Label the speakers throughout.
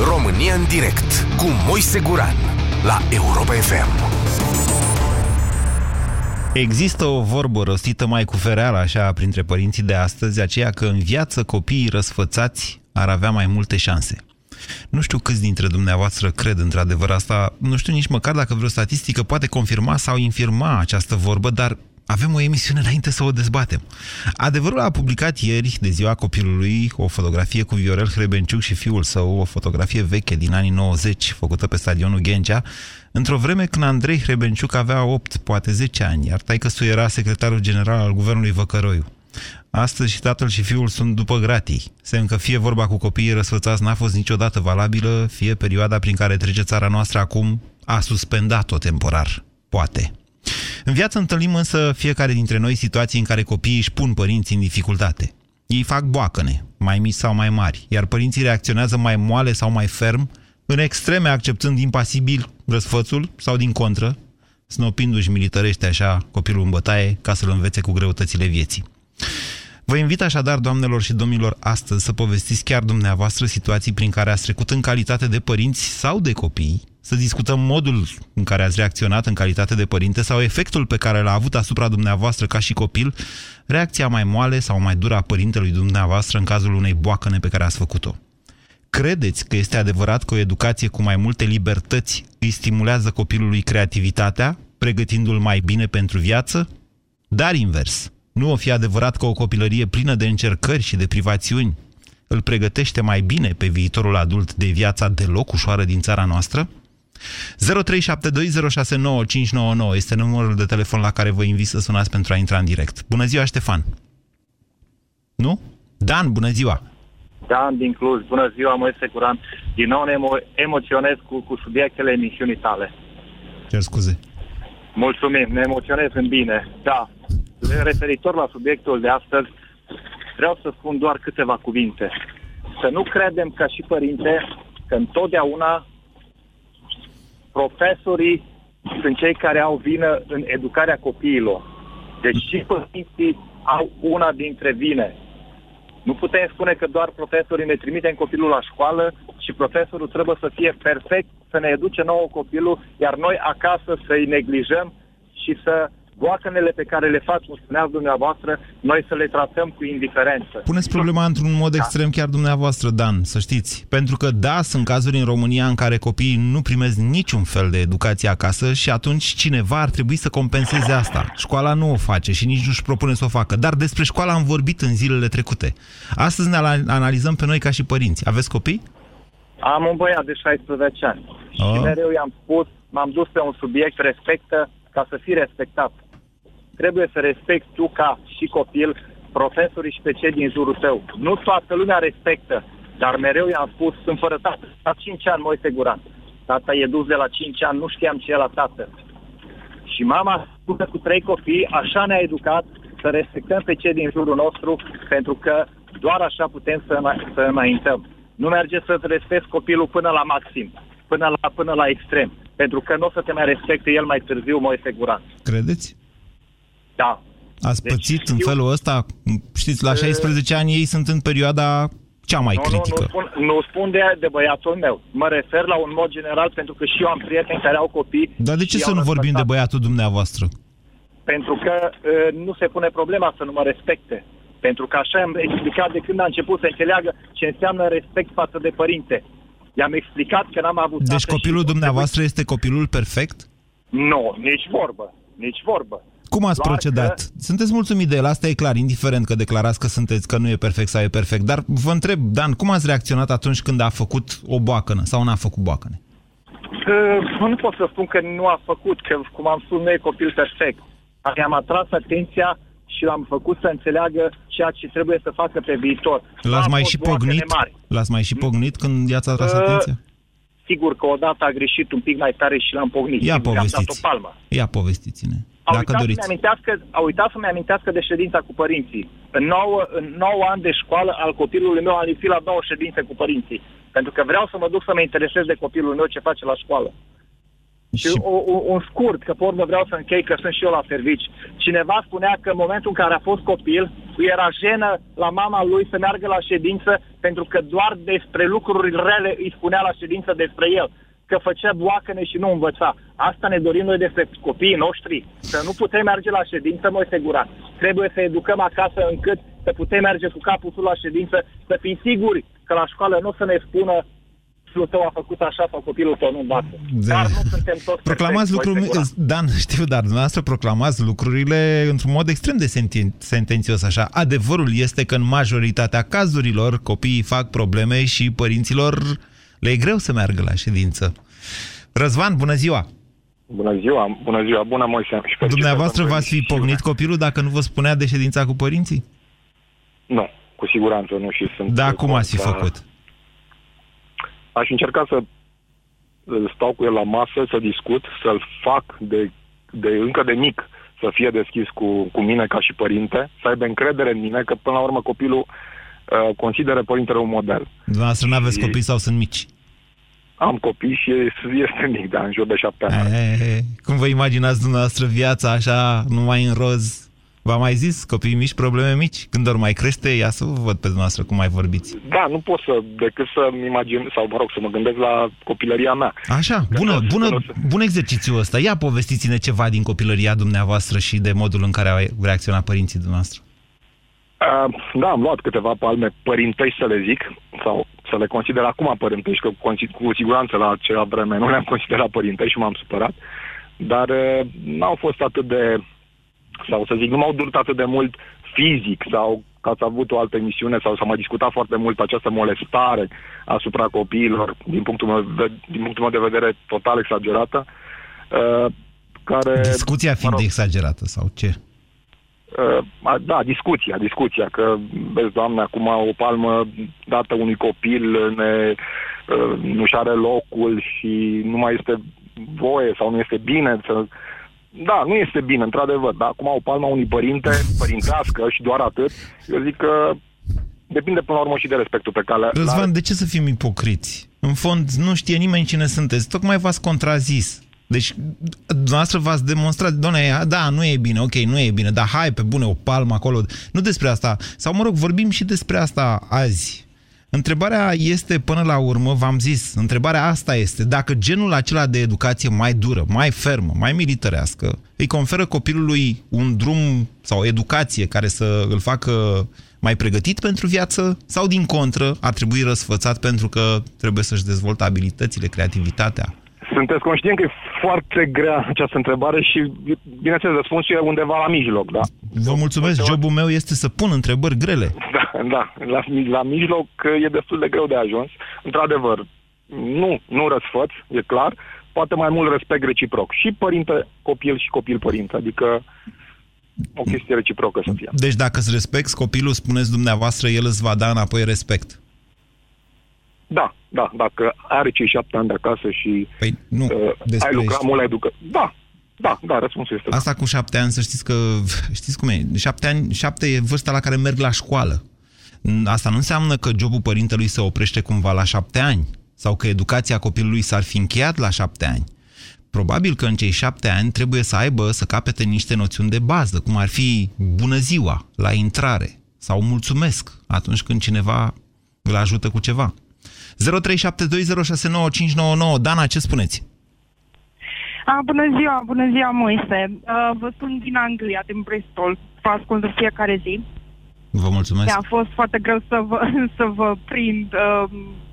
Speaker 1: România în direct cu Moise Guran la Europa FM.
Speaker 2: Există o vorbă rostită mai cu fereală așa printre părinții de astăzi, aceea că în viață copiii răsfățați ar avea mai multe șanse. Nu știu câți dintre dumneavoastră cred într-adevăr asta, nu știu nici măcar dacă vreo statistică poate confirma sau infirma această vorbă, dar avem o emisiune înainte să o dezbatem. Adevărul a publicat ieri, de ziua copilului, o fotografie cu Viorel Hrebenciuc și fiul său, o fotografie veche din anii 90, făcută pe stadionul Ghencea, într-o vreme când Andrei Hrebenciuc avea 8, poate 10 ani, iar taică era secretarul general al guvernului Văcăroiu. Astăzi și tatăl și fiul sunt după gratii. Semn că fie vorba cu copiii răsfățați n-a fost niciodată valabilă, fie perioada prin care trece țara noastră acum a suspendat-o temporar. Poate. În viață întâlnim însă fiecare dintre noi situații în care copiii își pun părinții în dificultate. Ei fac boacăne, mai mici sau mai mari, iar părinții reacționează mai moale sau mai ferm, în extreme acceptând impasibil răsfățul sau din contră, snopindu-și militărește așa copilul în bătaie ca să-l învețe cu greutățile vieții. Vă invit așadar, doamnelor și domnilor, astăzi să povestiți chiar dumneavoastră situații prin care ați trecut în calitate de părinți sau de copii, să discutăm modul în care ați reacționat în calitate de părinte sau efectul pe care l-a avut asupra dumneavoastră ca și copil, reacția mai moale sau mai dură a părintelui dumneavoastră în cazul unei boacăne pe care ați făcut-o. Credeți că este adevărat că o educație cu mai multe libertăți îi stimulează copilului creativitatea, pregătindu-l mai bine pentru viață? Dar invers, nu o fi adevărat că o copilărie plină de încercări și de privațiuni îl pregătește mai bine pe viitorul adult de viața deloc ușoară din țara noastră? 0372069599 este numărul de telefon la care vă invit să sunați pentru a intra în direct. Bună ziua, Ștefan! Nu? Dan, bună ziua!
Speaker 3: Dan din Cluj, bună ziua, Moise Curan. Din nou ne emo- emoționez cu, cu subiectele emisiunii tale.
Speaker 2: Cer scuze.
Speaker 3: Mulțumim, ne emoționez în bine. Da, referitor la subiectul de astăzi, vreau să spun doar câteva cuvinte. Să nu credem ca și părinte că întotdeauna profesorii sunt cei care au vină în educarea copiilor. Deci și părinții au una dintre vine. Nu putem spune că doar profesorii ne trimitem copilul la școală și profesorul trebuie să fie perfect, să ne educe nouă copilul, iar noi acasă să-i neglijăm și să boacănele pe care le fac, cum spuneați dumneavoastră, noi să le tratăm cu indiferență.
Speaker 2: Puneți problema într-un mod da. extrem chiar dumneavoastră, Dan, să știți. Pentru că, da, sunt cazuri în România în care copiii nu primesc niciun fel de educație acasă și atunci cineva ar trebui să compenseze asta. Școala nu o face și nici nu-și propune să o facă. Dar despre școală am vorbit în zilele trecute. Astăzi ne analizăm pe noi ca și părinți. Aveți copii?
Speaker 3: Am un băiat de 16 ani. Oh. Și mereu i-am spus, m-am dus pe un subiect, respectă ca să fii respectat trebuie să respecti tu ca și copil profesorii și pe cei din jurul tău. Nu toată lumea respectă, dar mereu i-am spus, sunt fără tată. La 5 ani, mă siguran. Tata e dus de la 5 ani, nu știam ce e la tată. Și mama, spune cu trei copii, așa ne-a educat să respectăm pe cei din jurul nostru, pentru că doar așa putem să, să înaintăm. Nu merge să-ți respecti copilul până la maxim, până la, până la extrem, pentru că nu o să te mai respecte el mai târziu, mă siguran.
Speaker 2: Credeți?
Speaker 3: Da.
Speaker 2: Ați deci, pățit în felul ăsta? Știți, la 16 ani ei sunt în perioada cea mai
Speaker 3: nu,
Speaker 2: critică.
Speaker 3: Nu, nu, spun, nu spun de, de băiatul meu. Mă refer la un mod general pentru că și eu am prieteni care au copii.
Speaker 2: Dar de ce să nu vorbim de băiatul dumneavoastră?
Speaker 3: Pentru că uh, nu se pune problema să nu mă respecte. Pentru că așa am explicat de când a început să înțeleagă ce înseamnă respect față de părinte. I-am explicat că n-am avut...
Speaker 2: Deci copilul dumneavoastră este copilul perfect?
Speaker 3: Nu, nici vorbă. Nici vorbă.
Speaker 2: Cum ați Doar procedat? Că... Sunteți mulțumit de el, asta e clar, indiferent că declarați că sunteți că nu e perfect sau e perfect. Dar vă întreb, Dan, cum ați reacționat atunci când a făcut o boacănă sau n-a făcut boacăne?
Speaker 3: Uh, nu pot să spun că nu a făcut, că cum am spus, nu e copil perfect. I-am atras atenția și l-am făcut să înțeleagă ceea ce trebuie să facă pe viitor.
Speaker 2: L-ați mai și pognit? L-ați mai și pognit când i-ați atras uh, atenția?
Speaker 3: Sigur că odată a greșit un pic mai tare și l-am pognit.
Speaker 2: Ia povestiți. o palmă. Ia povestiți-ne.
Speaker 3: A dacă uitat doriți. Să amintească, a uitat să-mi amintească de ședința cu părinții. În 9, în 9 ani de școală al copilului meu am lipsit la două ședințe cu părinții. Pentru că vreau să mă duc să mă interesez de copilul meu ce face la școală. Și, și o, o, un scurt, că pe urmă vreau să închei, că sunt și eu la servici. Cineva spunea că în momentul în care a fost copil, îi era jenă la mama lui să meargă la ședință pentru că doar despre lucruri rele îi spunea la ședință despre el că făcea boacăne și nu învăța. Asta ne dorim noi despre copiii noștri, să nu putem merge la ședință, mă segura. Trebuie să educăm acasă încât să putem merge cu capul sus la ședință, să fim siguri că la școală nu o să ne spună copilul tău a făcut așa sau copilul tău nu învață. De... Dar nu suntem toți
Speaker 2: Proclamați lucruri, Dan, știu, dar dumneavoastră proclamați lucrurile într-un mod extrem de senten sentențios așa. Adevărul este că în majoritatea cazurilor copiii fac probleme și părinților le e greu să meargă la ședință. Răzvan, bună ziua!
Speaker 4: Bună ziua, bună ziua, bună Moise.
Speaker 2: Dumneavoastră v-ați fi pognit copilul dacă nu vă spunea de ședința cu părinții?
Speaker 4: Nu, cu siguranță nu și sunt...
Speaker 2: Da, cum ați fi făcut?
Speaker 4: Aș încerca să stau cu el la masă, să discut, să-l fac de, de încă de mic să fie deschis cu, cu mine ca și părinte, să aibă încredere în mine, că până la urmă copilul uh, consideră părintele un model.
Speaker 2: Dumneavoastră nu aveți copii sau sunt mici?
Speaker 4: Am copii și este mic, da, în jur de șapte ani. E,
Speaker 2: cum vă imaginați dumneavoastră viața așa, numai în roz? V-am mai zis, copii mici, probleme mici. Când ori mai crește, ia să vă văd pe dumneavoastră cum mai vorbiți.
Speaker 4: Da, nu pot să, decât să-mi imagin, sau mă rog, să mă gândesc la copilăria mea.
Speaker 2: Așa, bună, bună, să... bun exercițiu ăsta. Ia povestiți-ne ceva din copilăria dumneavoastră și de modul în care au reacționat părinții dumneavoastră.
Speaker 4: Uh, da, am luat câteva palme părintești, să le zic, sau să le consider acum părintești, că cu, cu siguranță la acea vreme nu le-am considerat părintești și m-am supărat, dar uh, n-au fost atât de sau să zic, nu m-au durut atât de mult fizic sau că ați avut o altă emisiune sau s-a mai discutat foarte mult această molestare asupra copiilor, din punctul meu, de, din punctul meu de vedere total exagerată, uh, care...
Speaker 2: Discuția fiind mă rog, exagerată sau ce?
Speaker 4: Uh, da, discuția, discuția, că, vezi, doamne, acum o palmă dată unui copil ne, uh, nu-și are locul și nu mai este voie sau nu este bine să da, nu este bine, într-adevăr, dar acum o palma unui părinte, părintească și doar atât, eu zic că depinde până la urmă și de respectul pe care...
Speaker 2: Răzvan, de ce să fim ipocriți? În fond, nu știe nimeni cine sunteți. Tocmai v-ați contrazis. Deci, dumneavoastră v-ați demonstrat, doamne, da, nu e bine, ok, nu e bine, dar hai pe bune, o palmă acolo. Nu despre asta. Sau, mă rog, vorbim și despre asta azi. Întrebarea este, până la urmă, v-am zis, întrebarea asta este, dacă genul acela de educație mai dură, mai fermă, mai militărească, îi conferă copilului un drum sau o educație care să îl facă mai pregătit pentru viață sau, din contră, ar trebui răsfățat pentru că trebuie să-și dezvolte abilitățile, creativitatea,
Speaker 4: sunteți conștient că e foarte grea această întrebare și, bineînțeles, răspunsul e undeva la mijloc, da?
Speaker 2: Vă mulțumesc. Jobul meu este să pun întrebări grele.
Speaker 4: Da, da. La, la mijloc e destul de greu de ajuns. Într-adevăr, nu, nu răsfăț, e clar, poate mai mult respect reciproc. Și părinte-copil și copil-părinte, adică o chestie reciprocă să fie.
Speaker 2: Deci dacă îți respecti copilul, spuneți dumneavoastră, el îți va da înapoi respect.
Speaker 4: Da, da, dacă are cei șapte ani de acasă și
Speaker 2: păi, nu, uh,
Speaker 4: ai lucrat mult la educație. Da, da, da, răspunsul este
Speaker 2: Asta da. cu șapte ani, să știți că, știți cum e, șapte ani, șapte e vârsta la care merg la școală. Asta nu înseamnă că jobul părintelui se oprește cumva la șapte ani sau că educația copilului s-ar fi încheiat la șapte ani. Probabil că în cei șapte ani trebuie să aibă, să capete niște noțiuni de bază, cum ar fi bună ziua, la intrare, sau mulțumesc atunci când cineva îl ajută cu ceva. 0372069599. Dana, ce spuneți?
Speaker 5: A, bună ziua, bună ziua, Moise. Uh, vă sun din Anglia, din Bristol. Vă ascult în fiecare zi.
Speaker 2: Vă mulțumesc.
Speaker 5: A fost foarte greu să vă, să vă prind. Uh,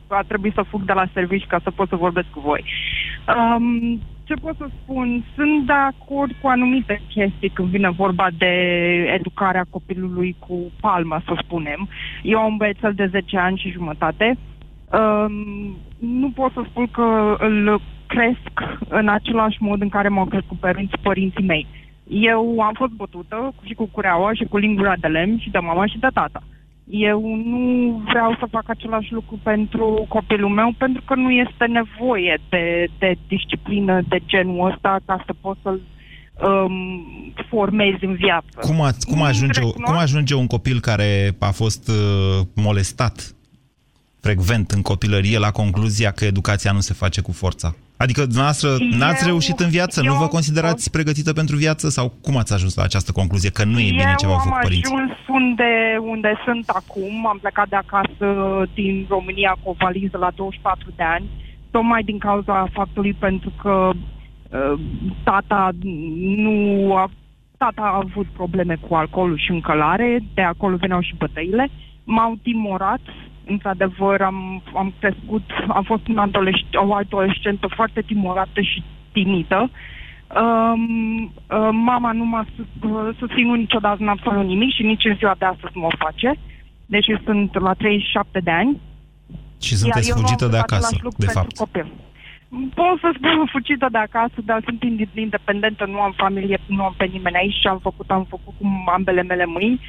Speaker 5: a trebuit să fug de la serviciu ca să pot să vorbesc cu voi. Um, ce pot să spun? Sunt de acord cu anumite chestii când vine vorba de educarea copilului cu palma, să spunem. Eu am un băiețel de 10 ani și jumătate Um, nu pot să spun că îl cresc în același mod în care m-au crescut părinți, părinții mei. Eu am fost bătută și cu cureaua și cu lingura de lemn și de mama și de tata. Eu nu vreau să fac același lucru pentru copilul meu pentru că nu este nevoie de, de disciplină de genul ăsta ca să pot să-l um, formezi în viață.
Speaker 2: Cum, a, cum, ajunge, cum ajunge un copil care a fost uh, molestat frecvent în copilărie la concluzia că educația nu se face cu forța? Adică dumneavoastră n-ați reușit în viață? Eu, nu vă considerați pregătită pentru viață? Sau cum ați ajuns la această concluzie? Că nu e bine ce v-au făcut părinții?
Speaker 5: Eu am ajuns unde, unde sunt acum. Am plecat de acasă din România cu o valiză la 24 de ani. Tocmai din cauza faptului pentru că uh, tata nu a tata a avut probleme cu alcoolul și încălare, de acolo veneau și bătăile. M-au timorat, într-adevăr am, am crescut, am fost un adolesc- o adolescentă foarte timorată și timită. Um, uh, mama nu m-a uh, susținut niciodată în absolut nimic și nici în ziua de astăzi nu o face. Deci sunt la 37 de ani.
Speaker 2: Și sunteți fugită de acasă, de fapt. Copil.
Speaker 5: Pot să spun fugită de acasă, dar sunt independentă, nu am familie, nu am pe nimeni aici și am făcut, am făcut cu ambele mele mâini,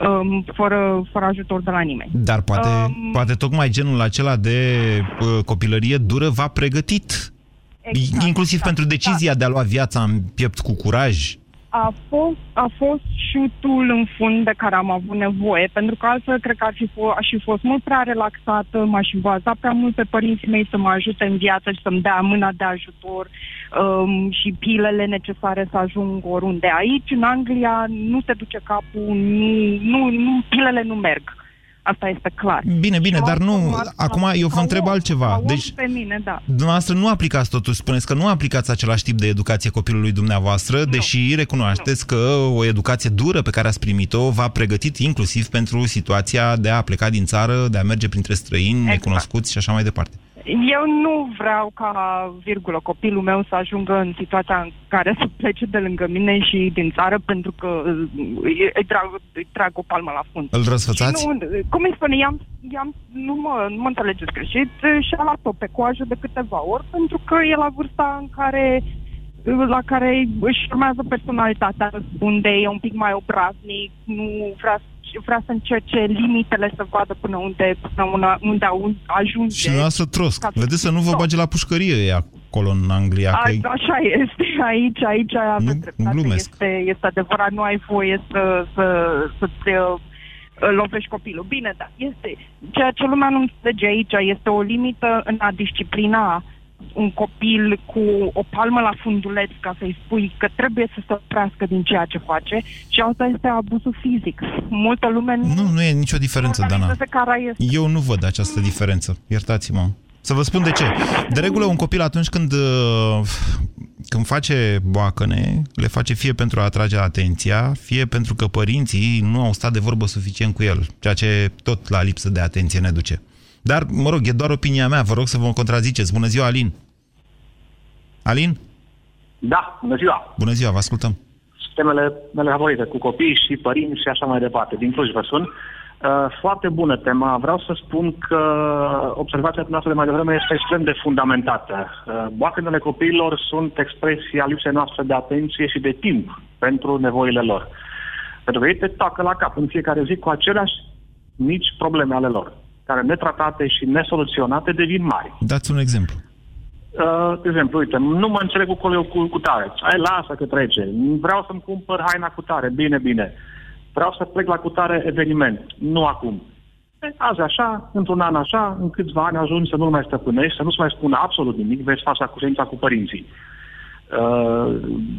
Speaker 5: um, fără, fără ajutor de la nimeni.
Speaker 2: Dar poate, um, poate tocmai genul acela de uh, copilărie dură v-a pregătit, exact, inclusiv exact, pentru decizia da. de a lua viața în piept cu curaj,
Speaker 5: a fost, a fost șutul în fund de care am avut nevoie, pentru că altfel cred că ar fi f- aș fi fost mult prea relaxată, m-aș fi bazat prea mult pe părinții mei să mă ajute în viață și să-mi dea mâna de ajutor um, și pilele necesare să ajung oriunde. Aici, în Anglia, nu te duce capul, nu, nu, nu pilele nu merg. Asta este clar.
Speaker 2: Bine, bine, dar nu, acum eu vă întreb altceva.
Speaker 5: Deci, pe mine, da.
Speaker 2: dumneavoastră nu aplicați totuși, spuneți că nu aplicați același tip de educație copilului dumneavoastră, nu. deși recunoașteți nu. că o educație dură pe care ați primit-o v-a pregătit inclusiv pentru situația de a pleca din țară, de a merge printre străini, exact. necunoscuți și așa mai departe.
Speaker 5: Eu nu vreau ca, virgulă, copilul meu să ajungă în situația în care să plece de lângă mine și din țară pentru că uh, îi trag, îi trag o palmă la fund.
Speaker 2: Îl răsfățați?
Speaker 5: Nu, cum îi spune, i-am, i-am, nu, mă, nu mă înțelegeți greșit, și-a luat-o pe coajă de câteva ori pentru că e la vârsta în care la care își urmează personalitatea, răspunde, e un pic mai obraznic, nu vrea vrea să încerce limitele să vadă până unde, până una, unde ajunge.
Speaker 2: Și noastră trosc. Vedeți să nu vă bage la pușcărie ea acolo în Anglia. A,
Speaker 5: că așa este. Aici, aici aveți dreptate. Este, este adevărat, nu ai voie să, să, să te uh, lovești copilul. Bine, dar este, ceea ce lumea nu înțelege aici este o limită în a disciplina un copil cu o palmă la funduleț ca să-i spui că trebuie să se oprească din ceea ce face și asta este abuzul fizic. Multă lume nu...
Speaker 2: Nu, nu e nicio diferență, Dana. Eu nu văd această diferență. Iertați-mă. Să vă spun de ce. De regulă, un copil atunci când, uh, când face boacăne, le face fie pentru a atrage atenția, fie pentru că părinții nu au stat de vorbă suficient cu el, ceea ce tot la lipsă de atenție ne duce. Dar, mă rog, e doar opinia mea, vă rog să vă contraziceți. Bună ziua, Alin! Alin?
Speaker 6: Da, bună ziua!
Speaker 2: Bună ziua, vă ascultăm!
Speaker 6: Temele mele favorite, cu copii și părinți și așa mai departe. Din Cluj vă sun. Uh, foarte bună tema. Vreau să spun că observația noastră de mai devreme este extrem de fundamentată. Uh, boacănele copiilor sunt expresia lipsei noastre de atenție și de timp pentru nevoile lor. Pentru că ei te tacă la cap în fiecare zi cu aceleași mici probleme ale lor care netratate și nesoluționate devin mari.
Speaker 2: Dați un exemplu.
Speaker 6: Uh, de exemplu, uite, nu mă înțeleg cu colegul cu, cu tare. Hai, lasă că trece. Vreau să-mi cumpăr haina cu tare. Bine, bine. Vreau să plec la cutare eveniment. Nu acum. E, azi așa, într-un an așa, în câțiva ani ajungi să nu mai stăpânești, să nu-ți mai spună absolut nimic, vezi fața cu cu părinții. Uh,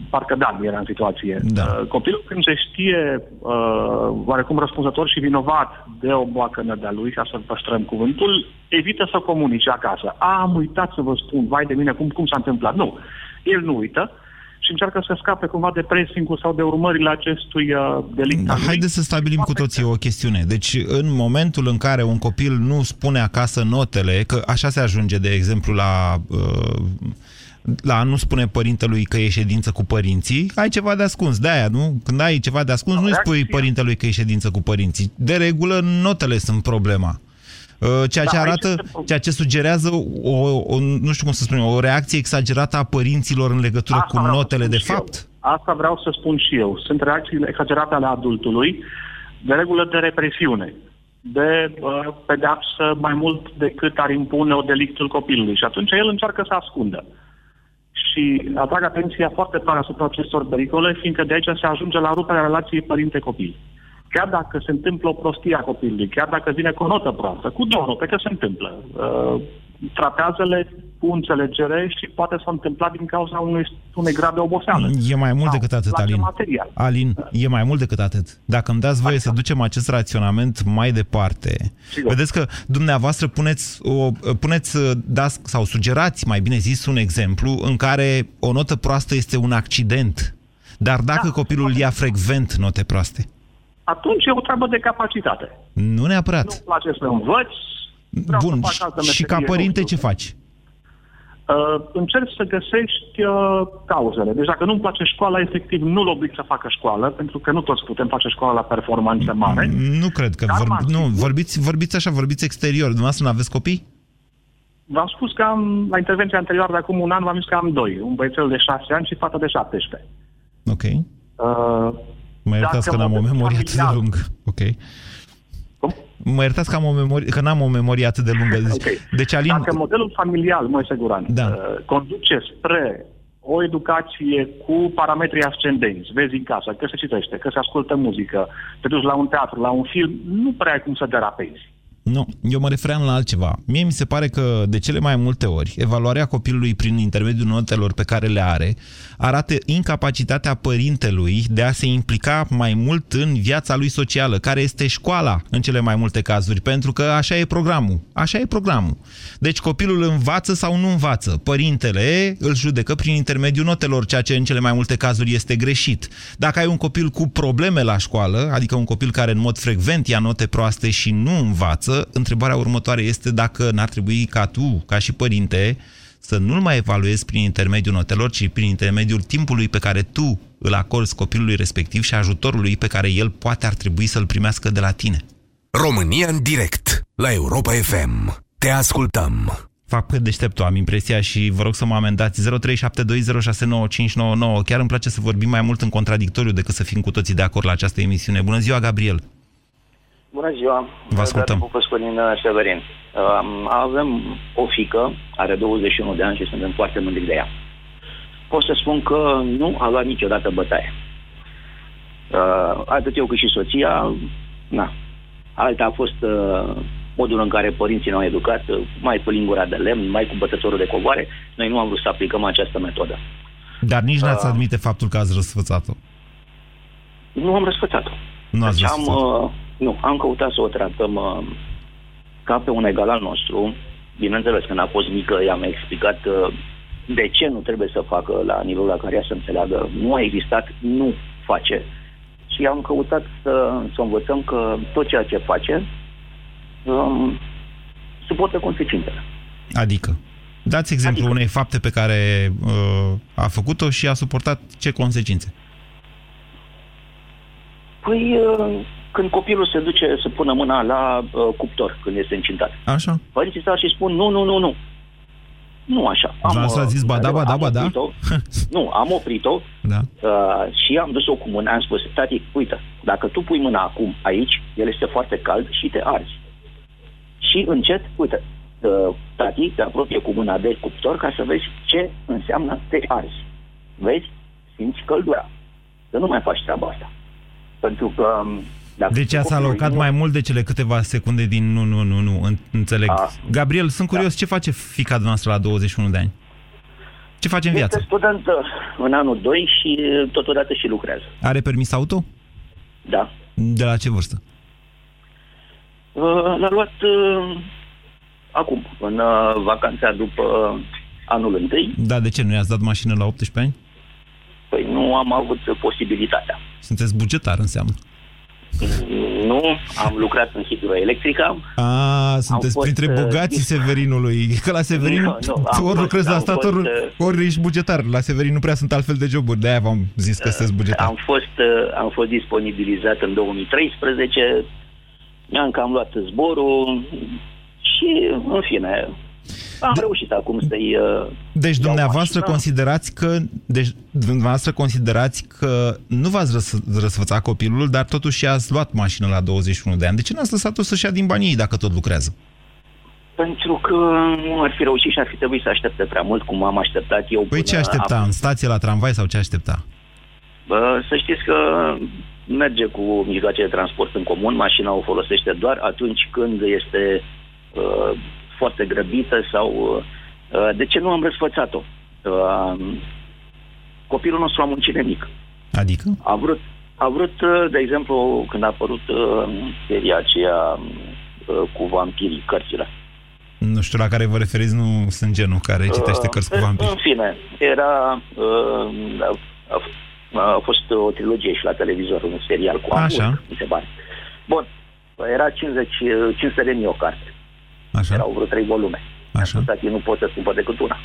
Speaker 6: parcă Dan era în situație.
Speaker 2: Da. Uh,
Speaker 6: copilul când se știe uh, oarecum răspunzător și vinovat de o boacănă de-a lui, ca să păstrăm cuvântul, evită să comunice acasă. A, am uitat să vă spun, vai de mine, cum, cum s-a întâmplat. Nu. El nu uită și încearcă să scape cumva de pressing sau de urmările acestui uh, delict.
Speaker 2: Da, haideți să stabilim cu toții o chestiune. Deci, în momentul în care un copil nu spune acasă notele, că așa se ajunge, de exemplu, la... Uh, la a nu spune părintelui că e ședință cu părinții, ai ceva de ascuns. De-aia, nu? Când ai ceva de ascuns, nu-i spui părintelui că e ședință cu părinții. De regulă, notele sunt problema. Uh, ceea ce da, arată, ceea ce sugerează o, o, nu știu cum să spun, o reacție exagerată a părinților în legătură Asta cu notele de fapt.
Speaker 6: Eu. Asta vreau să spun și eu. Sunt reacții exagerate ale adultului, de regulă de represiune de uh, pedeapsă mai mult decât ar impune o delictul copilului. Și atunci el încearcă să ascundă și atrag atenția foarte tare asupra acestor pericole, fiindcă de aici se ajunge la ruperea relației părinte-copil. chiar dacă se întâmplă o prostie a copilului, chiar dacă vine cu o notă proastă, cu două note, că se întâmplă, uh, tratează-le cu înțelegere și poate s-a întâmplat din cauza unui, unui grad de oboseală.
Speaker 2: E mai mult decât atât, Alin.
Speaker 6: Material.
Speaker 2: Alin, e mai mult decât atât. Dacă îmi dați voie Așa. să ducem acest raționament mai departe, Sigur. vedeți că dumneavoastră puneți, o, puneți dați, sau sugerați, mai bine zis, un exemplu în care o notă proastă este un accident. Dar dacă da, copilul ia frecvent note proaste?
Speaker 6: Atunci e o treabă de capacitate.
Speaker 2: Nu neapărat. Nu-mi
Speaker 6: place să învăț,
Speaker 2: Bun, și ca părinte ce faci?
Speaker 6: Uh, încerci să găsești uh, cauzele. Deci dacă nu-mi place școala, efectiv nu-l oblig să facă școală, pentru că nu toți putem face școala la performanțe mare.
Speaker 2: Nu cred că... Vor, nu, vorbiți, vorbiți așa, vorbiți exterior. Dumneavoastră nu aveți copii?
Speaker 6: V-am spus că am, la intervenția anterioară de acum un an, v-am zis că am doi. Un băiețel de șase ani și fata de 17.
Speaker 2: Ok. Uh, mă iertați că n-am o memorie atât de lungă. Ok. Mă iertați că, am o memorie, că n-am o memorie atât de lungă. Deci, okay. deci Alin...
Speaker 6: Dacă modelul familial, mă siguran, da. uh, conduce spre o educație cu parametri ascendenți, vezi în casă, că se citește, că se ascultă muzică, te duci la un teatru, la un film, nu prea ai cum să derapezi.
Speaker 2: Nu, eu mă refeream la altceva. Mie mi se pare că de cele mai multe ori evaluarea copilului prin intermediul notelor pe care le are arată incapacitatea părintelui de a se implica mai mult în viața lui socială, care este școala în cele mai multe cazuri, pentru că așa e programul. Așa e programul. Deci copilul învață sau nu învață. Părintele îl judecă prin intermediul notelor, ceea ce în cele mai multe cazuri este greșit. Dacă ai un copil cu probleme la școală, adică un copil care în mod frecvent ia note proaste și nu învață, întrebarea următoare este dacă n-ar trebui ca tu, ca și părinte, să nu-l mai evaluezi prin intermediul notelor, ci prin intermediul timpului pe care tu îl acorzi copilului respectiv și ajutorului pe care el poate ar trebui să-l primească de la tine.
Speaker 1: România în direct, la Europa FM. Te ascultăm.
Speaker 2: Fac pe deșteptul, am impresia și vă rog să mă amendați 0372069599. Chiar îmi place să vorbim mai mult în contradictoriu decât să fim cu toții de acord la această emisiune. Bună ziua, Gabriel!
Speaker 7: Bună ziua!
Speaker 2: Vă ascultăm!
Speaker 7: Vă din uh, Severin. Avem o fică, are 21 de ani și suntem foarte mândri de ea. Pot să spun că nu a luat niciodată bătaie. Uh, atât eu cât și soția, na. Alta a fost uh, modul în care părinții ne-au educat, mai cu lingura de lemn, mai cu bătătorul de covoare. Noi nu am vrut să aplicăm această metodă.
Speaker 2: Dar nici uh, n-ați admite faptul că ați răsfățat-o.
Speaker 7: Nu am răsfățat-o.
Speaker 2: Nu ați deci am, uh,
Speaker 7: nu, am căutat să o tratăm uh, ca pe un egal al nostru. Bineînțeles, când a fost mică, i-am explicat uh, de ce nu trebuie să facă la nivelul la care ea să înțeleagă. Nu a existat, nu face. Și am căutat să, să învățăm că tot ceea ce face um, suportă consecințele.
Speaker 2: Adică? Dați exemplu adică. unei fapte pe care uh, a făcut-o și a suportat ce consecințe?
Speaker 7: Păi, uh, când copilul se duce să pună mâna la uh, cuptor, când este încintat.
Speaker 2: Așa.
Speaker 7: Părinții stau și spun, nu, nu, nu, nu. Nu așa.
Speaker 2: Am, a zis, ba da, ba da, ba da?
Speaker 7: nu, am oprit-o da. uh, și am dus-o cu mâna, am spus, tati, uite, dacă tu pui mâna acum aici, el este foarte cald și te arzi. Și încet, uite, uh, tati te apropie cu mâna de cuptor ca să vezi ce înseamnă te arzi. Vezi? Simți căldura. Să nu mai faci treaba asta. Pentru că um,
Speaker 2: dacă deci ați alocat nu... mai mult de cele câteva secunde din nu, nu, nu, nu, înțeleg. A, Gabriel, sunt curios, da. ce face fica noastră la 21 de ani? Ce face în viață?
Speaker 7: Este student uh, în anul 2 și uh, totodată și lucrează.
Speaker 2: Are permis auto?
Speaker 7: Da.
Speaker 2: De la ce vârstă?
Speaker 7: Uh, l-a luat uh, acum, în uh, vacanța după anul întâi.
Speaker 2: Da, de ce? Nu i-ați dat mașină la 18 ani?
Speaker 7: Păi nu am avut posibilitatea.
Speaker 2: Sunteți bugetar, înseamnă.
Speaker 7: Nu, am lucrat în hidroelectrică.
Speaker 2: A, sunteți fost, printre uh, bogații Severinului. Că la Severin nu, nu, ori lucrezi la stat, ori, uh, ori ești bugetar. La Severin nu prea sunt altfel de joburi, de-aia v-am zis că sunteți bugetar.
Speaker 7: Am fost, uh, am fost disponibilizat în 2013, mi-am cam luat zborul și, în fine, am de... reușit acum să-i... Uh,
Speaker 2: deci dumneavoastră mașina. considerați că deci dumneavoastră considerați că nu v-ați răs, răsfățat copilul, dar totuși ați luat mașină la 21 de ani. De ce n-ați lăsat-o să-și ia din banii ei dacă tot lucrează?
Speaker 7: Pentru că nu ar fi reușit și ar fi trebuit să aștepte prea mult, cum am așteptat eu.
Speaker 2: Păi ce aștepta? Am... În stație la tramvai sau ce aștepta?
Speaker 7: Bă, să știți că merge cu mijloace de transport în comun, mașina o folosește doar atunci când este uh, foarte grăbită sau... Uh, de ce nu am răsfățat-o? Uh, copilul nostru a muncit nemic.
Speaker 2: Adică?
Speaker 7: A vrut, a vrut, uh, de exemplu, când a apărut uh, seria aceea uh, cu vampirii, cărțile.
Speaker 2: Nu știu la care vă referiți, nu sunt genul care citește cărți cu vampiri.
Speaker 7: În fine, era... Uh, a, a fost o trilogie și la televizor, un serial cu Așa. mi se pare. Bun, era 50, 500 de mii o carte. Așa. Erau vreo trei volume. Așa. Atunci nu pot să cumpăr decât una.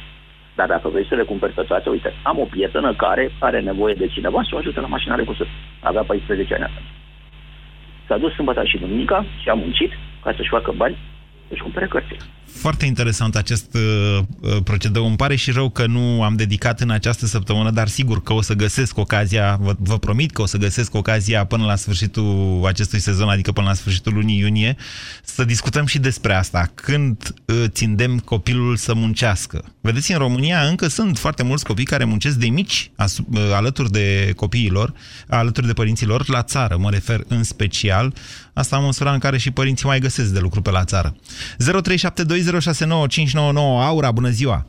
Speaker 7: Dar dacă vrei să le cumperi pe toate, uite, am o prietenă care are nevoie de cineva să o ajute la mașina recusă. Avea 14 ani atunci. S-a dus sâmbătă și duminica și a muncit ca să-și facă bani să-și cumpere cărțile.
Speaker 2: Foarte interesant acest uh, uh, procedeu. Îmi pare și rău că nu am dedicat în această săptămână, dar sigur că o să găsesc ocazia, vă, vă promit că o să găsesc ocazia până la sfârșitul acestui sezon, adică până la sfârșitul lunii iunie, să discutăm și despre asta. Când uh, țindem copilul să muncească? Vedeți, în România încă sunt foarte mulți copii care muncesc de mici uh, alături de copiilor, alături de părinților la țară, mă refer în special. Asta în măsura în care și părinții mai găsesc de lucru pe la țară. 0372069599 Aura, bună ziua!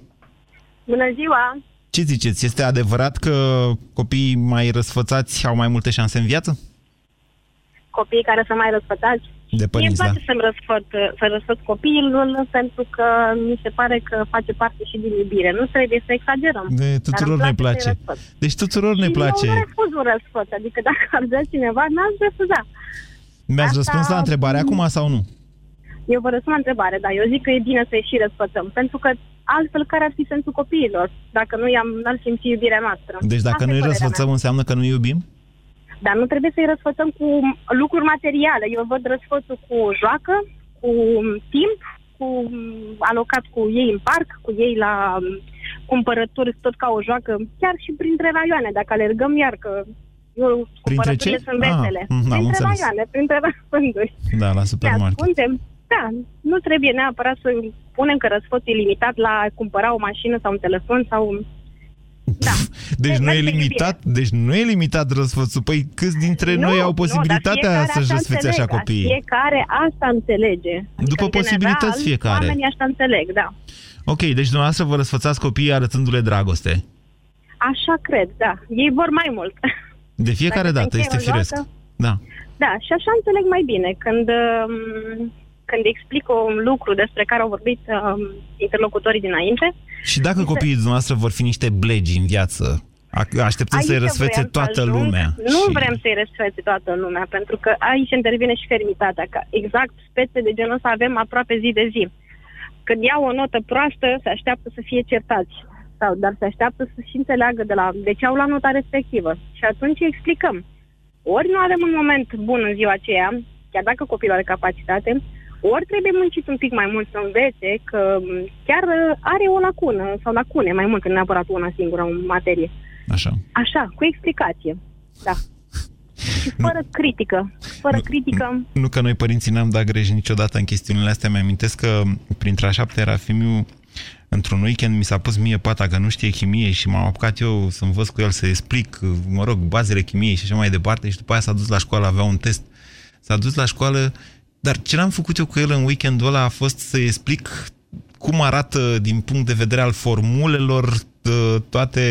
Speaker 8: Bună ziua!
Speaker 2: Ce ziceți? Este adevărat că copiii mai răsfățați au mai multe șanse în viață?
Speaker 8: Copiii care sunt mai răsfățați?
Speaker 2: De părinți,
Speaker 8: Mie place da. să-mi răsfăt, să răsfăt copilul pentru că mi se pare că face parte și din iubire. Nu trebuie să exagerăm.
Speaker 2: De tuturor ne place. Deci tuturor ne place.
Speaker 8: eu nu refuz un răsfăt. Adică dacă ar vrea cineva, n-aș refuza.
Speaker 2: Mi-ați Asta... răspuns la întrebare acum sau nu?
Speaker 8: Eu vă răspund la întrebare, dar eu zic că e bine să-i și răsfățăm, pentru că altfel care ar fi sensul copiilor, dacă nu i-am, n-ar simți iubirea noastră.
Speaker 2: Deci dacă nu îi răsfățăm mea. înseamnă că nu iubim?
Speaker 8: Dar nu trebuie să-i răsfățăm cu lucruri materiale. Eu văd răsfățul cu joacă, cu timp, cu alocat cu ei în parc, cu ei la cumpărături, tot ca o joacă, chiar și printre raioane, dacă alergăm iar, că eu,
Speaker 2: printre ce?
Speaker 8: sunt vesele. Ah, printre raioane, printre răspânduri.
Speaker 2: Da, la supermarket.
Speaker 8: Da, nu trebuie neapărat să punem că răsfățul e limitat la a cumpăra o mașină sau un telefon sau... Da.
Speaker 2: Deci nu, e limitat, deci nu e limitat răsfățul. Păi câți dintre nu, noi au posibilitatea nu, să-și răsfețe așa copiii?
Speaker 8: Fiecare asta înțelege.
Speaker 2: Adică, După posibilități general, fiecare.
Speaker 8: Oamenii așa înțeleg, da.
Speaker 2: Ok, deci dumneavoastră vă răsfățați copiii arătându-le dragoste.
Speaker 8: Așa cred, da. Ei vor mai mult.
Speaker 2: De fiecare Dacă dată, este firesc. Da.
Speaker 8: Da, și așa înțeleg mai bine. Când, um, când explic un lucru despre care au vorbit um, interlocutorii dinainte.
Speaker 2: Și dacă este... copiii dumneavoastră vor fi niște blegi în viață, așteptând să-i răsfețe toată ajung, lumea.
Speaker 8: Nu
Speaker 2: și...
Speaker 8: vrem să-i răsfețe toată lumea, pentru că aici intervine și fermitatea, că exact spețe de genul ăsta avem aproape zi de zi. Când iau o notă proastă, se așteaptă să fie certați sau, dar se așteaptă să și înțeleagă de, la, de ce au la nota respectivă. Și atunci explicăm. Ori nu avem un moment bun în ziua aceea, chiar dacă copilul are capacitate, ori trebuie muncit un pic mai mult să învețe că chiar are o lacună sau lacune mai mult, că neapărat una singură în materie.
Speaker 2: Așa.
Speaker 8: Așa, cu explicație. Da. Și fără nu, critică. Fără nu, critică.
Speaker 2: Nu că noi părinții n-am dat greș niciodată în chestiunile astea. Mi-amintesc că printre a șapte era fimiu într-un weekend mi s-a pus mie pata că nu știe chimie și m-am apucat eu să învăț cu el să explic, mă rog, bazele chimiei și așa mai departe și după aia s-a dus la școală, avea un test. S-a dus la școală, dar ce n-am făcut eu cu el în weekendul ăla a fost să explic cum arată din punct de vedere al formulelor toate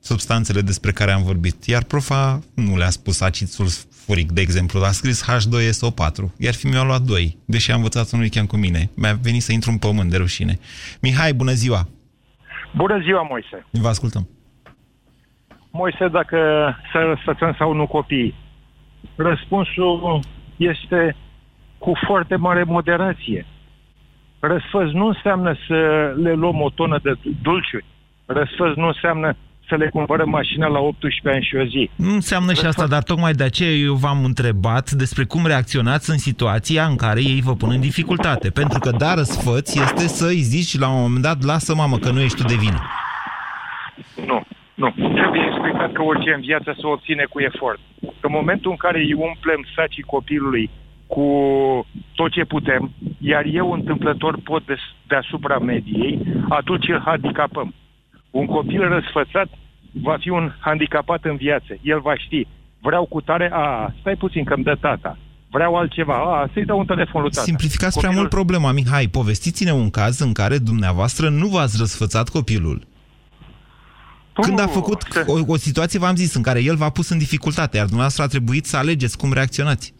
Speaker 2: substanțele despre care am vorbit. Iar profa nu le-a spus acid sulfuric, de exemplu, a scris H2SO4, iar fi mi-a luat 2, deși am învățat un weekend cu mine. Mi-a venit să intru în pământ de rușine. Mihai, bună ziua!
Speaker 9: Bună ziua, Moise!
Speaker 2: Vă ascultăm.
Speaker 9: Moise, dacă să răsfățăm sau nu copiii, răspunsul este cu foarte mare moderație. Răsfăț nu înseamnă să le luăm o tonă de dulciuri. Răsfăț nu înseamnă să le cumpărăm mașina la 18 ani și o zi.
Speaker 2: Nu înseamnă și asta, dar tocmai de aceea eu v-am întrebat despre cum reacționați în situația în care ei vă pun în dificultate. Pentru că da răsfăți este să-i zici la un moment dat, lasă mamă că nu ești tu de vină.
Speaker 9: Nu, nu. Trebuie explicat că orice în viață se obține cu efort. În momentul în care îi umplem sacii copilului cu tot ce putem, iar eu întâmplător pot deasupra mediei, atunci îl handicapăm. Un copil răsfățat va fi un handicapat în viață. El va ști, vreau cu tare, a, stai puțin că îmi dă tata. Vreau altceva, a, să-i dau un telefon lui tata.
Speaker 2: Simplificați Copilul... prea mult problema, Mihai. Povestiți-ne un caz în care dumneavoastră nu v-ați răsfățat copilul. Când a făcut o, o situație, v-am zis, în care el v-a pus în dificultate, iar dumneavoastră a trebuit să alegeți cum reacționați.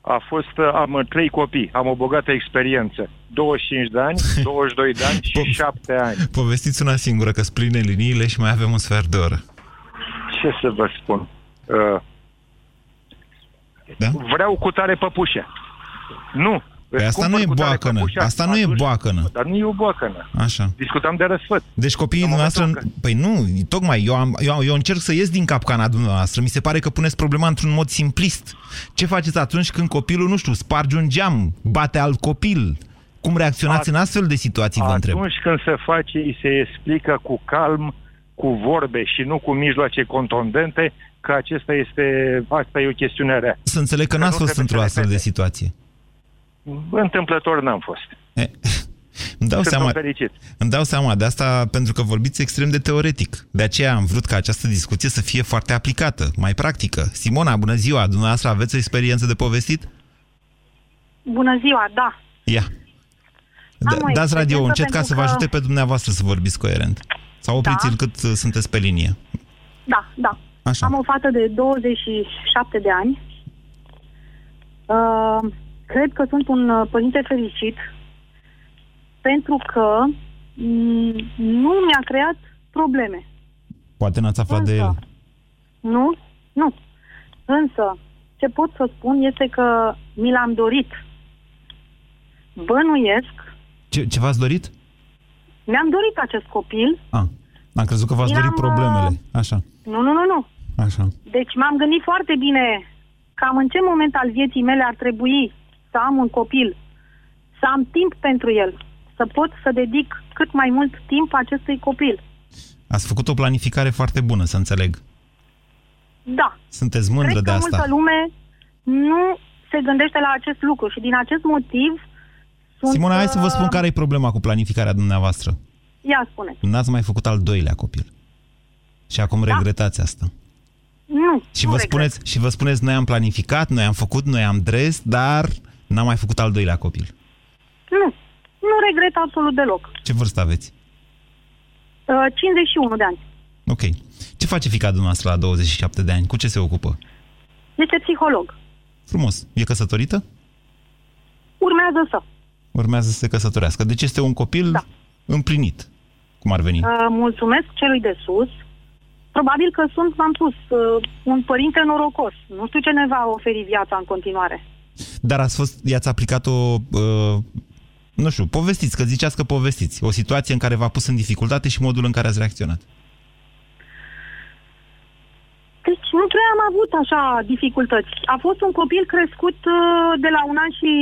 Speaker 9: A fost, am trei copii, am o bogată experiență. 25 de ani, 22 de ani și 7 ani.
Speaker 2: Povestiți una singură, că spline liniile și mai avem un sfert de oră.
Speaker 9: Ce să vă spun? Uh,
Speaker 2: da?
Speaker 9: Vreau cu tare păpușe. Nu,
Speaker 2: Păi asta nu e boacănă. Asta nu e boacănă.
Speaker 9: Dar nu e o boacănă.
Speaker 2: Așa.
Speaker 9: Discutam de răsfăt.
Speaker 2: Deci copiii dumneavoastră... Păi nu, tocmai, eu, am, eu, eu încerc să ies din capcana dumneavoastră. Mi se pare că puneți problema într-un mod simplist. Ce faceți atunci când copilul, nu știu, sparge un geam, bate alt copil? Cum reacționați At- în astfel de situații, vă întreb?
Speaker 9: Atunci când se face, îi se explică cu calm, cu vorbe și nu cu mijloace contundente, că acesta este, asta e o chestiune rea.
Speaker 2: Să înțeleg că, că n-ați fost într-o astfel de situație.
Speaker 9: Întâmplător n-am fost. E,
Speaker 2: îmi dau, seama, îmi dau seama de asta pentru că vorbiți extrem de teoretic. De aceea am vrut ca această discuție să fie foarte aplicată, mai practică. Simona, bună ziua! Dumneavoastră aveți o experiență de povestit?
Speaker 10: Bună ziua, da.
Speaker 2: Ia. Da, dați radio încet ca să vă ajute pe dumneavoastră să vorbiți coerent. Sau opriți-l da. cât sunteți pe linie.
Speaker 10: Da, da. Așa. Am o fată de 27 de ani. Uh, cred că sunt un uh, părinte fericit pentru că mm, nu mi-a creat probleme.
Speaker 2: Poate n-ați aflat Însă, de el.
Speaker 10: Nu, nu. Însă, ce pot să spun este că mi l-am dorit. Bănuiesc.
Speaker 2: Ce, ce v-ați dorit?
Speaker 10: Mi-am dorit acest copil.
Speaker 2: Ah, am crezut că v-ați dorit problemele. Uh, Așa.
Speaker 10: Nu, nu, nu, nu.
Speaker 2: Așa.
Speaker 10: Deci m-am gândit foarte bine cam în ce moment al vieții mele ar trebui să am un copil, să am timp pentru el, să pot să dedic cât mai mult timp acestui copil.
Speaker 2: Ați făcut o planificare foarte bună, să înțeleg.
Speaker 10: Da.
Speaker 2: Sunteți mândră
Speaker 10: Cred
Speaker 2: de asta.
Speaker 10: multă lume nu se gândește la acest lucru și din acest motiv sunt...
Speaker 2: Simona, hai să vă spun uh, care e problema cu planificarea dumneavoastră.
Speaker 10: Ia spune.
Speaker 2: N-ați mai făcut al doilea copil. Și acum da? regretați asta.
Speaker 10: Nu,
Speaker 2: și
Speaker 10: nu
Speaker 2: vă
Speaker 10: regret.
Speaker 2: spuneți Și vă spuneți, noi am planificat, noi am făcut, noi am dres, dar n-am mai făcut al doilea copil.
Speaker 10: Nu, nu regret absolut deloc.
Speaker 2: Ce vârstă aveți?
Speaker 10: Uh, 51 de ani.
Speaker 2: Ok. Ce face fica dumneavoastră la 27 de ani? Cu ce se ocupă?
Speaker 10: Este psiholog.
Speaker 2: Frumos. E căsătorită?
Speaker 10: Urmează să.
Speaker 2: Urmează să se căsătorească. Deci este un copil da. împlinit, cum ar veni.
Speaker 10: Uh, mulțumesc celui de sus. Probabil că sunt, v-am spus, uh, un părinte norocos. Nu știu ce ne va oferi viața în continuare.
Speaker 2: Dar ați fost, i-ați aplicat o, uh, nu știu, povestiți, că ziceați că povestiți, o situație în care v-a pus în dificultate și modul în care ați reacționat.
Speaker 10: Deci nu prea am avut așa dificultăți. A fost un copil crescut uh, de la un an și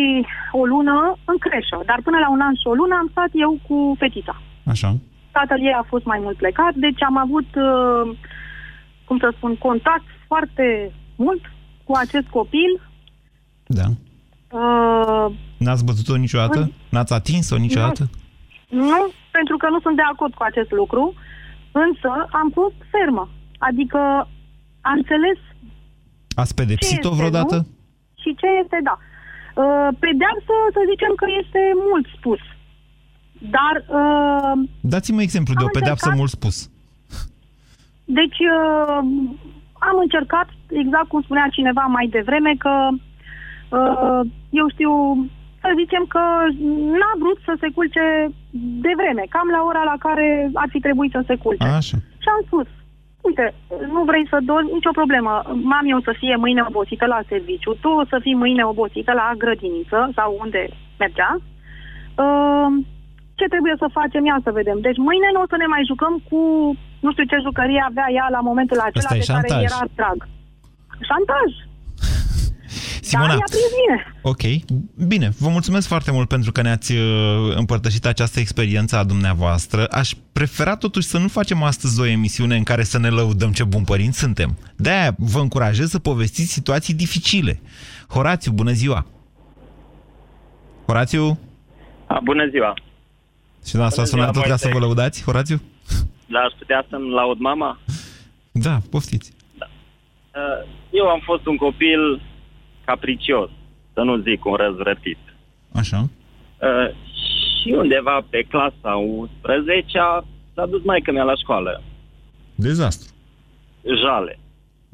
Speaker 10: o lună în creșă, dar până la un an și o lună am stat eu cu fetița.
Speaker 2: Așa.
Speaker 10: Tatăl ei a fost mai mult plecat, deci am avut, uh, cum să spun, contact foarte mult cu acest copil.
Speaker 2: Da.
Speaker 10: Uh,
Speaker 2: N-ați bătut-o niciodată? În... N-ați atins-o niciodată?
Speaker 10: Nu, nu, pentru că nu sunt de acord cu acest lucru, însă am fost fermă. Adică am înțeles
Speaker 2: Ați pedepsit-o vreodată? Nu?
Speaker 10: Și ce este, da. Uh, pedeapsă, să zicem că este mult spus. Dar... Uh,
Speaker 2: Dați-mă exemplu de o pedeapsă mult spus.
Speaker 10: Deci, uh, am încercat, exact cum spunea cineva mai devreme, că, uh, eu știu, să zicem că n-a vrut să se culce de vreme, cam la ora la care ar fi trebuit să se culce.
Speaker 2: Așa.
Speaker 10: Și am spus, uite, nu vrei să dormi, nicio problemă. Mami o să fie mâine obosită la serviciu, tu o să fii mâine obosită la grădiniță sau unde mergea. Uh, ce trebuie să facem? Ia să vedem. Deci mâine nu o să ne mai jucăm cu nu știu ce jucărie avea ea la momentul acela de
Speaker 2: șantaj.
Speaker 10: care era trag. Șantaj.
Speaker 2: Simona,
Speaker 10: da, bine.
Speaker 2: ok, bine, vă mulțumesc foarte mult pentru că ne-ați uh, împărtășit această experiență a dumneavoastră. Aș prefera totuși să nu facem astăzi o emisiune în care să ne lăudăm ce bun părinți suntem. De-aia vă încurajez să povestiți situații dificile. Horațiu, bună ziua! Horațiu?
Speaker 11: A, bună ziua!
Speaker 2: Și da, s-a sunat tot ca să vă lăudați, Horațiu?
Speaker 11: Da, aș putea să-mi laud mama?
Speaker 2: Da, poftiți.
Speaker 11: Da. Uh, eu am fost un copil capricios, să nu zic un răzvrătit.
Speaker 2: Așa.
Speaker 11: Uh, și undeva pe clasa 11 s-a dus maică mea la școală.
Speaker 2: Dezastru.
Speaker 11: Jale.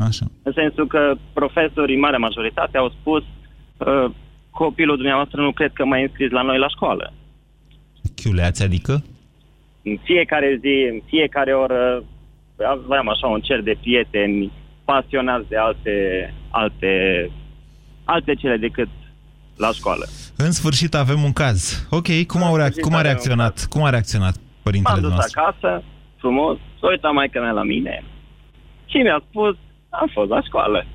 Speaker 2: Așa.
Speaker 11: În sensul că profesorii, marea majoritate, au spus uh, copilul dumneavoastră nu cred că mai înscris la noi la școală.
Speaker 2: Chiuleați, adică?
Speaker 11: În fiecare zi, în fiecare oră, aveam așa un cer de prieteni pasionați de alte, alte, alte cele decât la școală.
Speaker 2: În sfârșit avem un caz. Ok, cum, au reac- cum a reacționat? Cum a reacționat părintele
Speaker 11: M-am dus
Speaker 2: nostru?
Speaker 11: acasă, frumos, s-a uitat maica mea la mine și mi-a spus, am fost la școală.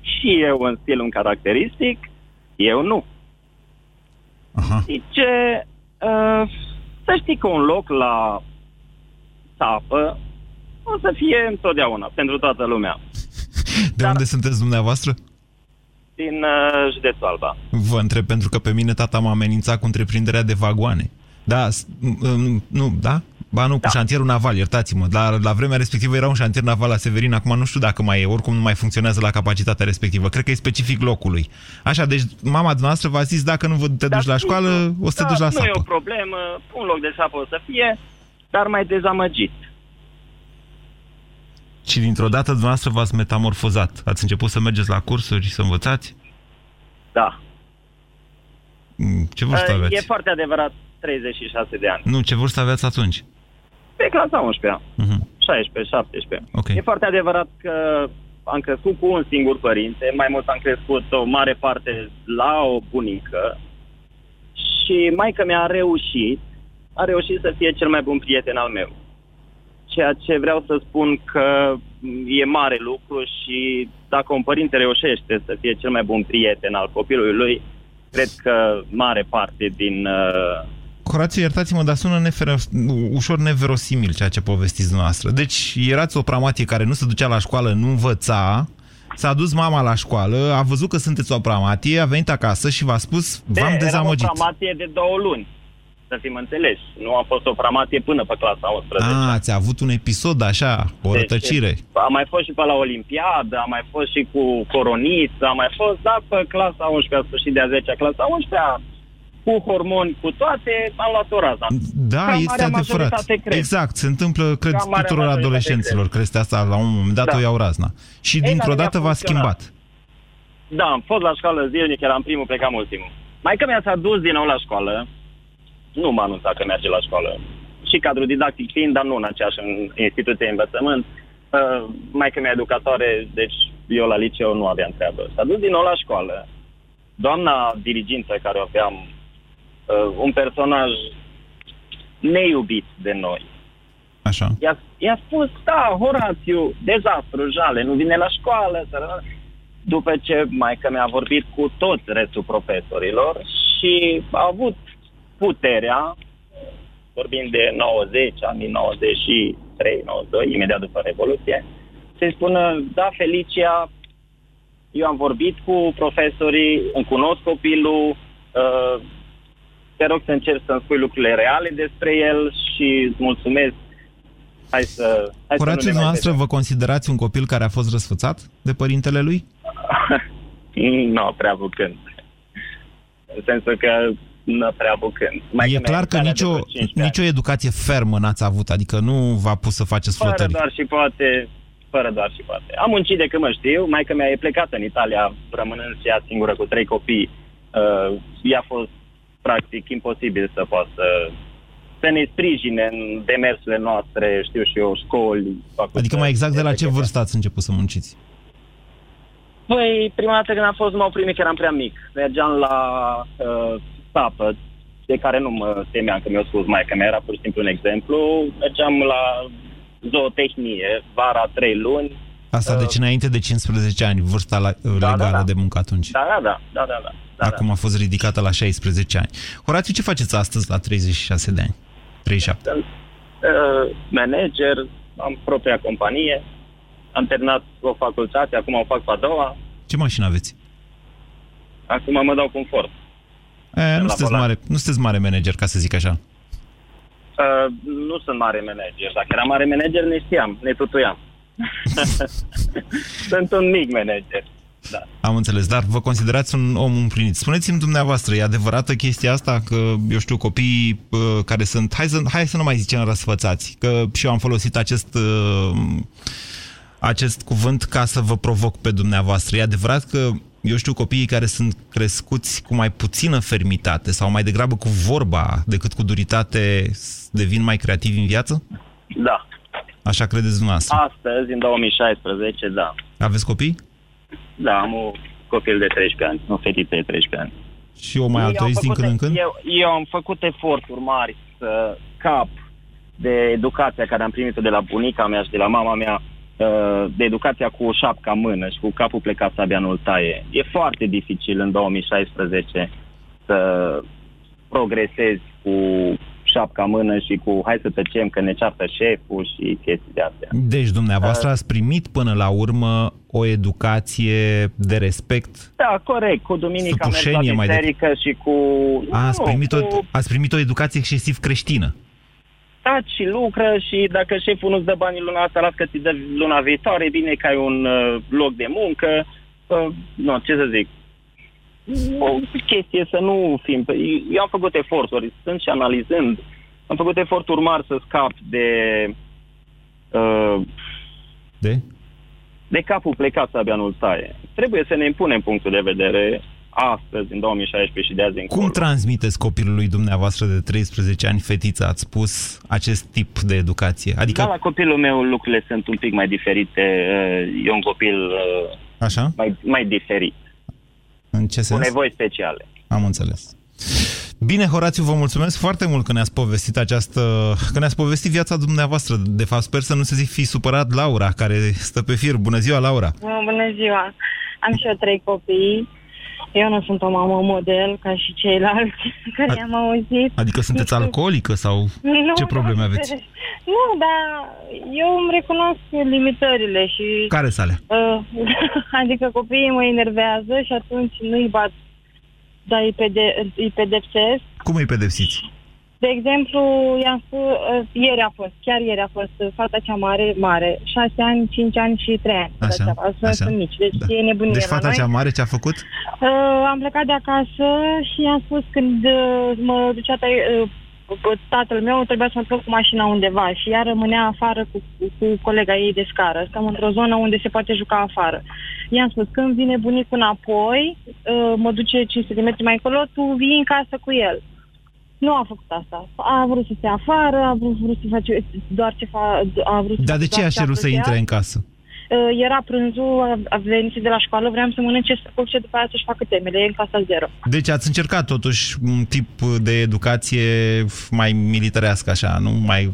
Speaker 11: Și eu în stilul caracteristic, eu nu.
Speaker 2: Aha.
Speaker 11: Zice, uh, să știi că un loc la țapă o să fie întotdeauna, pentru toată lumea.
Speaker 2: De unde sunteți dumneavoastră?
Speaker 11: Din uh, județul Alba.
Speaker 2: Vă întreb pentru că pe mine tata m-a amenințat cu întreprinderea de vagoane. Da, s- m- m- nu, da? Ba nu, cu șantierul naval, iertați-mă. Dar la vremea respectivă era un șantier naval la Severin, acum nu știu dacă mai e, oricum nu mai funcționează la capacitatea respectivă. Cred că e specific locului. Așa, deci mama dumneavoastră v-a zis, dacă nu vă te duci la școală, o să te
Speaker 11: Da,
Speaker 2: duci la
Speaker 11: nu e o
Speaker 2: sapă.
Speaker 11: problemă, un loc de sapă o să fie, dar mai dezamăgit.
Speaker 2: Și dintr-o dată dumneavoastră v-ați metamorfozat. Ați început să mergeți la cursuri, să învățați?
Speaker 11: Da.
Speaker 2: Mm, Ce vârstă
Speaker 11: Uh,
Speaker 2: aveți?
Speaker 11: E foarte adevărat 36 de ani.
Speaker 2: Nu, ce vârstă aveți atunci?
Speaker 11: Pe clasa 11
Speaker 2: Mhm.
Speaker 11: 16, 17.
Speaker 2: Ok.
Speaker 11: E foarte adevărat că am crescut cu un singur părinte, mai mult am crescut o mare parte la o bunică și maica mea a reușit, a reușit să fie cel mai bun prieten al meu. Ceea ce vreau să spun că e mare lucru și dacă un părinte reușește să fie cel mai bun prieten al copilului lui, cred că mare parte din uh,
Speaker 2: Horațiu, iertați-mă, dar sună nefer- ușor neverosimil ceea ce povestiți dumneavoastră. Deci erați o pramatie care nu se ducea la școală, nu învăța, s-a dus mama la școală, a văzut că sunteți o pramatie, a venit acasă și v-a spus, v-am
Speaker 11: De,
Speaker 2: dezamăgit.
Speaker 11: Era o pramatie de două luni, să fim înțeleși. Nu a fost o pramatie până pe clasa 11.
Speaker 2: A, ați avut un episod așa, o
Speaker 11: Deci,
Speaker 2: rătăcire.
Speaker 11: Am mai fost și pe la Olimpiadă, am mai fost și cu coroniță, am mai fost, da, pe clasa 11, a sfârșit de a 10 clasa 11 cu hormoni, cu toate, am luat o rază.
Speaker 2: Da,
Speaker 11: Ca
Speaker 2: este
Speaker 11: marea
Speaker 2: adevărat.
Speaker 11: majoritate, cred.
Speaker 2: Exact, se întâmplă, cred,
Speaker 11: Ca marea
Speaker 2: tuturor
Speaker 11: majoritate,
Speaker 2: adolescenților,
Speaker 11: cred.
Speaker 2: crede asta, la un moment dat
Speaker 11: Da.
Speaker 2: o iau razna. Și
Speaker 11: Ei,
Speaker 2: dintr-o
Speaker 11: dar mi-a
Speaker 2: dată v-a
Speaker 11: funcționat.
Speaker 2: schimbat.
Speaker 11: Da, am fost la școală zilnic, eram primul, plecam ultimul. Maica mea s-a dus din nou la școală, nu m-a anunțat că merge la școală. Și cadrul didactic fiind, dar nu în aceeași în instituție de învățământ. Uh, maica mea educatoare, deci eu la liceu nu aveam treabă. S-a dus din nou la școală. Doamna dirigintă care o aveam, uh, un personaj neiubit de noi,
Speaker 2: Așa.
Speaker 11: I-a, i-a spus, da, Horațiu, dezastru, jale, nu vine la școală. Să... După ce maica mi-a vorbit cu toți restul profesorilor și a avut puterea, vorbind de 90, anii 93, 92, imediat după Revoluție, să-i spună, da, Felicia, eu am vorbit cu profesorii, îmi cunosc copilul, uh, te rog să încerci să-mi spui lucrurile reale despre el și îți mulțumesc hai să... Hai
Speaker 2: Horațiu,
Speaker 11: să nu ne mai
Speaker 2: noastră vă considerați un copil care a fost răsfățat de părintele lui?
Speaker 11: vedem. Nu, prea bucând. În sensul că nu prea bucând. Mai
Speaker 2: e clar că nicio, nicio educație fermă n-ați avut, adică nu v-a pus să faceți
Speaker 11: Fără
Speaker 2: flotări.
Speaker 11: doar și poate, fără doar și poate. Am muncit de când mă știu, maica mea e plecată în Italia, rămânând și ea singură cu trei copii. Uh, ea a fost practic imposibil să poată să, să ne sprijine în demersurile noastre, știu și eu, școli, facultăți.
Speaker 2: Adică mai exact de la ce vârstă ați început să munciți?
Speaker 11: Păi, prima dată când am fost, m-au primit că eram prea mic. Mergeam la uh, sapă, de care nu mă temeam că mi-a spus maica mea, era pur și simplu un exemplu. Mergeam la zootehnie, vara, trei luni.
Speaker 2: Asta deci înainte de 15 ani, vârsta la, legală
Speaker 11: da, da.
Speaker 2: de muncă atunci.
Speaker 11: Da, da, da, da, da. da, da
Speaker 2: Acum a fost ridicată la 16 ani. Horațiu, ce faceți astăzi la 36 de ani? 37.
Speaker 11: Sunt uh, manager, am propria companie, am terminat o facultate, acum o fac pe a doua,
Speaker 2: Ce mașină aveți?
Speaker 11: acum mă dau confort.
Speaker 2: E, nu,
Speaker 11: la
Speaker 2: sunteți
Speaker 11: volan.
Speaker 2: mare, nu sunteți mare manager, ca să zic așa.
Speaker 11: Uh, nu sunt mare manager. Dacă eram mare manager, ne știam, ne tutuiam. Sunt un mic manager. Da.
Speaker 2: Am înțeles, dar vă considerați un om împlinit. Spuneți-mi dumneavoastră, e adevărată chestia asta că, eu știu, copiii uh, care sunt, hai să, hai să nu mai zicem răsfățați, că și eu am folosit acest, uh, acest cuvânt ca să vă provoc pe dumneavoastră. E adevărat că, eu știu, copiii care sunt crescuți cu mai puțină fermitate sau mai degrabă cu vorba decât cu duritate devin mai creativi în viață?
Speaker 11: Da.
Speaker 2: Așa credeți dumneavoastră?
Speaker 11: Astăzi, în 2016, da.
Speaker 2: Aveți copii?
Speaker 11: Da, am un copil de 13 ani, o fetiță de 13 ani.
Speaker 2: Și o mai altoiți din când în când?
Speaker 11: Eu, eu am făcut eforturi mari să cap de educația care am primit-o de la bunica mea și de la mama mea, uh, de educația cu șapca mână și cu capul plecat sabia nu taie. E foarte dificil în 2016 să progresezi cu șapca mână și cu hai să tăcem că ne ceartă șeful și chestii de astea.
Speaker 2: Deci dumneavoastră ați primit până la urmă o educație de respect?
Speaker 11: Da, corect. Cu duminica mers la biserică de... și cu...
Speaker 2: A, ați, primit cu... o, ați primit o educație excesiv creștină?
Speaker 11: Da, și lucră și dacă șeful nu-ți dă banii luna asta, las că ți dă luna viitoare, bine că ai un uh, loc de muncă. Uh, nu, ce să zic, o chestie să nu fim... Eu am făcut eforturi, sunt și analizând, am făcut eforturi mari să scap de... Uh,
Speaker 2: de?
Speaker 11: De capul plecat să abia nu taie. Trebuie să ne impunem punctul de vedere astăzi, în 2016 și de azi încolo.
Speaker 2: Cum transmiteți copilului dumneavoastră de 13 ani, fetiță, ați spus acest tip de educație?
Speaker 11: Adică... Da, la copilul meu lucrurile sunt un pic mai diferite. Uh, e un copil uh,
Speaker 2: Așa?
Speaker 11: Mai, mai diferit.
Speaker 2: În ce sens?
Speaker 11: Cu nevoi speciale.
Speaker 2: Am înțeles. Bine, Horațiu, vă mulțumesc foarte mult că ne-ați povestit această... că ne-ați povestit viața dumneavoastră. De fapt, sper să nu se zic fi supărat Laura, care stă pe fir. Bună ziua, Laura!
Speaker 12: Bună ziua! Am și eu trei copii. Eu nu sunt o mamă model ca și ceilalți care am auzit.
Speaker 2: Adică sunteți alcoolică sau nu, ce probleme aveți?
Speaker 12: Nu, dar eu îmi recunosc limitările și...
Speaker 2: Care sale? Uh,
Speaker 12: adică copiii mă enervează și atunci nu-i bat, dar îi, pede- îi pedepsesc.
Speaker 2: Cum îi pedepsiți?
Speaker 12: De exemplu, i-am spus, uh, ieri a fost, chiar ieri a fost uh, fata cea mare, mare, 6 ani, 5 ani și 3 ani.
Speaker 2: Așa, așa.
Speaker 12: Sunt mici, deci da. e nebunie
Speaker 2: Deci fata
Speaker 12: cea
Speaker 2: mare ce a făcut?
Speaker 12: Uh, am plecat de acasă și i-am spus când uh, mă ducea tă- uh, tatăl meu, trebuia să mă plec cu mașina undeva și ea rămânea afară cu, cu colega ei de scară. Stăm într-o zonă unde se poate juca afară. I-am spus, când vine bunicul înapoi, uh, mă duce 500 de metri mai încolo, tu vii în casă cu el. Nu a făcut asta. A vrut să se afară, a vrut, vrut să face doar ce fa, a vrut
Speaker 2: Dar de ce a cerut să intre în casă?
Speaker 12: Uh, era prânzul, a venit de la școală, vreau să mănânce să și după aceea să-și facă temele, e în casa zero.
Speaker 2: Deci ați încercat totuși un tip de educație mai militarească, așa, nu? Mai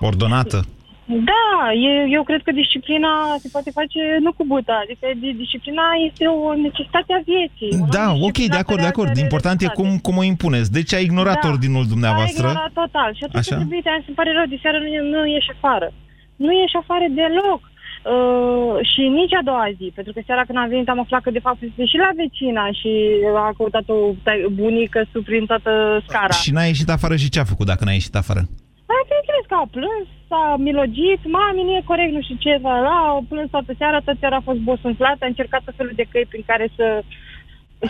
Speaker 2: ordonată?
Speaker 12: Da, e, eu cred că disciplina se poate face nu cu buta, adică disciplina este o necesitate a vieții.
Speaker 2: Da, ok, de acord, de acord. Important e cum, cum o impuneți. Deci a ignorat da, ordinul dumneavoastră. A
Speaker 12: ignorat total. Și atunci Așa? trebuie, îmi pare rău, de seară nu, nu ieși afară. Nu ieși afară deloc. Uh, și nici a doua zi, pentru că seara când am venit am aflat că de fapt este și la vecina și a căutat o bunică sub prin toată scara.
Speaker 2: Și n-a ieșit afară și ce a făcut dacă n-a ieșit afară?
Speaker 12: Hai, bineînțeles că a plâns, s-a milogit, mami, nu e corect, nu știu ce, la, a plâns toată seara, toată seara a fost bosunflat, a încercat tot felul de căi prin care să,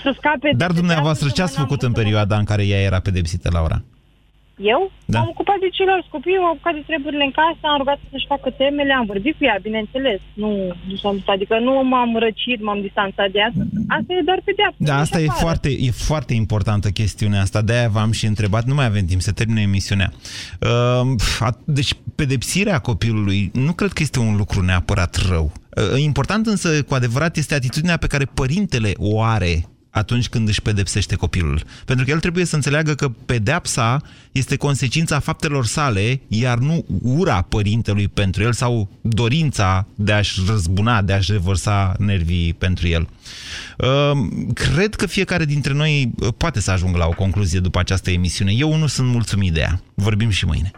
Speaker 12: să scape...
Speaker 2: Dar dumneavoastră ce ați făcut în perioada în care ea era pedepsită, Laura?
Speaker 12: Eu? Da. am ocupat de ceilalți copii, am ocupat de treburile în casă, am rugat să-și facă temele, am vorbit cu ea, bineînțeles. Nu, nu s-am adică nu m-am răcit, m-am distanțat de asta. Asta e doar pedeapsă.
Speaker 2: Da, asta e foarte, e foarte importantă chestiunea asta. De-aia v-am și întrebat, nu mai avem timp să termine emisiunea. Uh, deci, pedepsirea copilului nu cred că este un lucru neapărat rău. Uh, important însă, cu adevărat, este atitudinea pe care părintele o are atunci când își pedepsește copilul. Pentru că el trebuie să înțeleagă că pedepsa este consecința faptelor sale, iar nu ura părintelui pentru el sau dorința de a-și răzbuna, de a-și revărsa nervii pentru el. Ehm, cred că fiecare dintre noi uh, poate să ajungă la o concluzie după această emisiune. Eu nu sunt mulțumit de ea. Vorbim și mâine.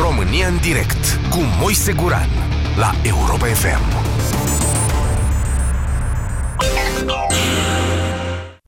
Speaker 1: România în direct cu Moise Guran la Europa FM.